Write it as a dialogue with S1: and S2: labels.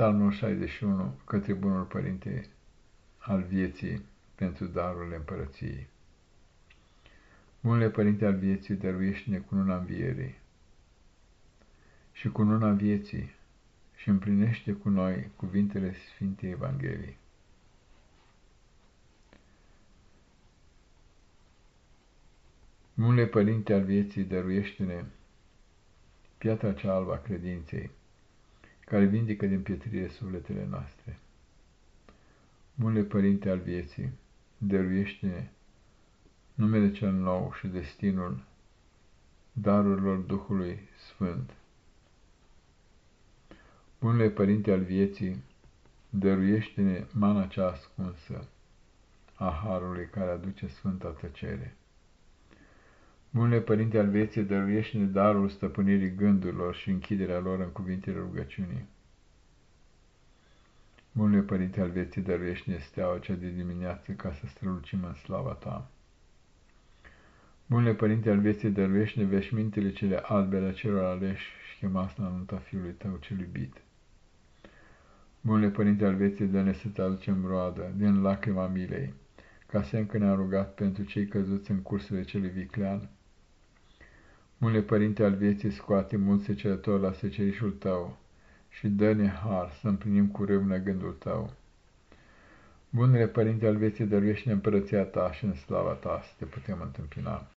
S1: Psalmul 61 către Bunul Părinte al vieții pentru darurile împărăției. Bunule Părinte al vieții, dăruiește-ne cununa învierii și cununa vieții și împlinește cu noi cuvintele Sfintei Evangheliei. Bunule Părinte al vieții, dăruiește-ne piatra cea albă a credinței, care vindică din pietrire sufletele noastre. Bunule Părinte al vieții, dăruiește numele cel nou și destinul darurilor Duhului Sfânt. Bunule Părinte al vieții, dăruiește-ne mana cea ascunsă a Harului care aduce Sfânta tăcere. Bunule Părinte al vieții, dăruiește-ne darul stăpânirii gândurilor și închiderea lor în cuvintele rugăciunii. Bunule Părinte al vieții, dăruiește-ne steaua cea de dimineață ca să strălucim în slava Ta. Bunule Părinte al vieții, dăruiește-ne veșmintele cele albe ale celor aleși și chemați la nunta Fiului Tău cel iubit. Bunule Părinte al vieții, dă-ne să-ți aducem roadă din lacrima milei, ca să încă ne-am rugat pentru cei căzuți în cursurile celui viclean, Bunule Părinte al vieții, scoate mult secerător la secerișul Tău și dă-ne har să împlinim cu râvnă gândul Tău. Bunule Părinte al vieții, dăruiește-ne împărăția Ta și în slava Ta să te putem întâmpina.